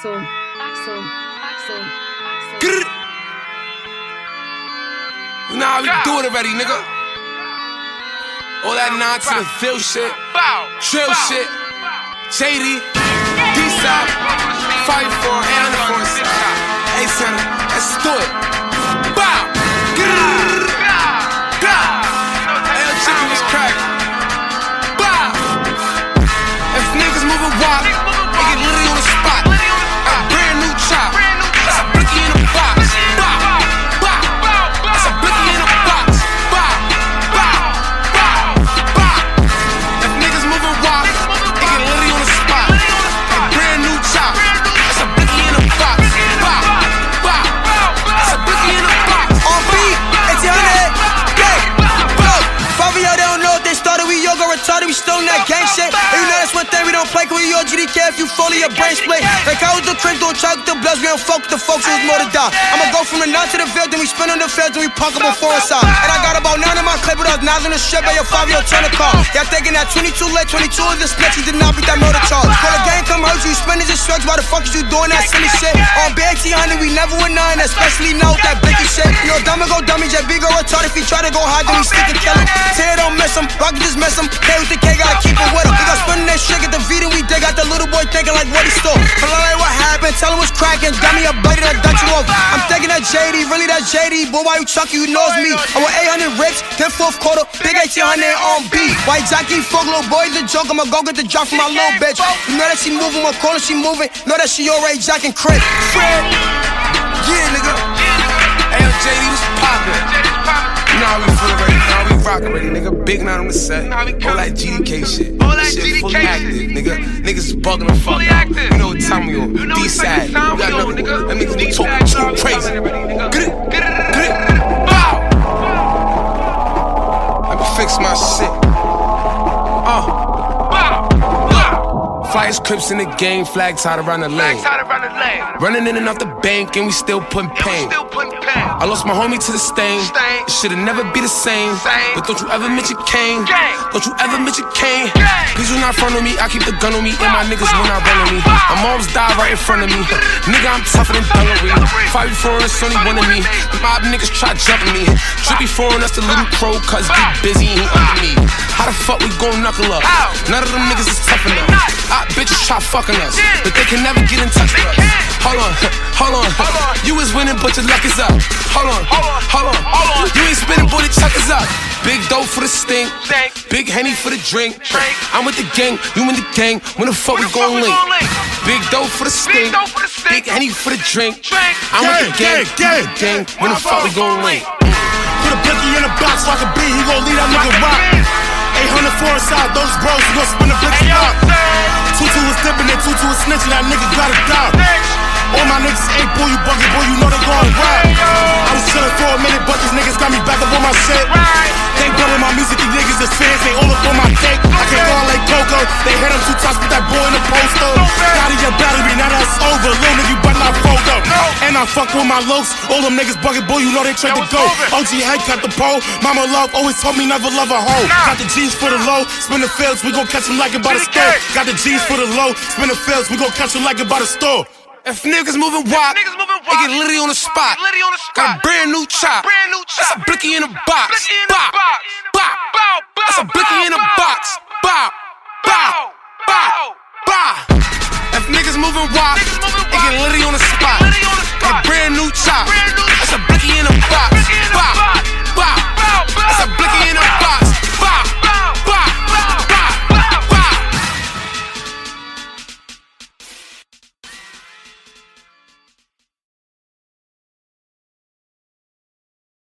Axel, Axel, Axel, Axel. Grr. You know how we do it already, nigga. All that nonsense, feel shit, drill shit, JD, D-Side, Fight for and Force. Play, we all GDK if you fully your brain split. Like I was the crib, don't chuck the bloods, we don't fuck with the folks who's more to die. I'ma go from the nine to the field, then we spin on the field, then we punk up on four side. And I got about nine in my clip, but I was nine on the strip, by your five year turn the car. Y'all thinking that 22 lit, 22 is the snitch, you did not beat that motor charge. Call the gang just drugs, why the fuck is you doing that silly shit? On BXT, honey, we never win none, especially now with that blicky shit. You know, dummy go dummy, Jet B go retarded, if he try to go high, then we stick and kill him. Tear don't miss him, rock just miss him. K with the K, gotta keep it with him. We got spinning that shit, get the V, then we dig out the little boy thinking like what he stole. But like what happened, tell him what's cracking, dummy, a bladed that Dutch you off. I'm thinking that JD, really that JD, boy, why you chucky, you knows me. I want 800 rips, then fourth quarter, big 1800 on beat. White Jackie, fuck little boy, the joke, I'ma go get the drop from my little bitch. You know that she moving, my corner, she moving. Know that she already jacking crib. Fred. Yeah, nigga. Hey, JD, what's poppin'? You know how we feel already, you know we rock already, nigga. Big nine on the set. All that GDK shit. All that shit fully GDK active, shit. nigga. Niggas is bugging the fuck Fully out. active. You know what time we on. You know D-side. fucking time We got nothing. nigga. That niggas be D-side, talking Flyers, crips in the game, flag tied around the lane. Tied around the lane. Running in and out the bank, and we still putting pain. still putting pain. I lost my homie to the stain. It should've never be the same. But don't you ever mention Kane. Don't you ever mention Kane. Please do not front on me. I keep the gun on me, and my niggas will not run on me. My mom's died right in front of me. Nigga, I'm tougher than Dunleary. Five before and it's only one of me. Mob niggas try jumping me. Drippy foreign, that's the little crow, cuz get busy, he under me. How the fuck we gon' knuckle up? None of them niggas is tough enough. not. Try fucking us, but they can never get in touch with us. Hold on, hold on. Hold on. You was winning, but your luck is up. Hold on, Hold on. hold on. Hold on. You ain't spinning, boy, the chuck is up. Big dough for the stink. Stink. Big henny for the drink. Drink. I'm with the gang, you in the gang. When the fuck we the fuck gon' link? Big dough for the stink. dough for the stink. Big henny for the drink. Drink. I'm with the gang, Gang, gang, gang. When the fuck we gon' link? Put a blicky in a box like a B, he gon' lead that nigga rock. 800 four inside, those bros, he gon' spin the blicky Hey, yo, out. sir. Tutu was dipping it, Tutu was snitching, that nigga gotta die. All my niggas ain't boy, you bugging, boy, you know they gon' rap. I was chillin' for a minute, but these niggas got me back up on my shit. They bumpin' my music, And I fuck with my looks, all them niggas bugging, boy, you know they tried to go. OG head cut the pole, mama love always told me never love a hoe. Nah. Got the G's for the low, spin the fields, we gon' catch him like it by the store. Got the G's for the low, spin the fields, we gon' catch him like it by the store. If niggas moving moving they get litty on the spot. on the Got a brand new chop. Brand new That's a blicky in a box. In Bop. box. Bop. Bow, bow, That's a blicky bow, in a box. Bop. Bop. Bop. Bop. If niggas moving wild, Get litty on the spot. Litty on the Got a brand new chop. That's a blicky in a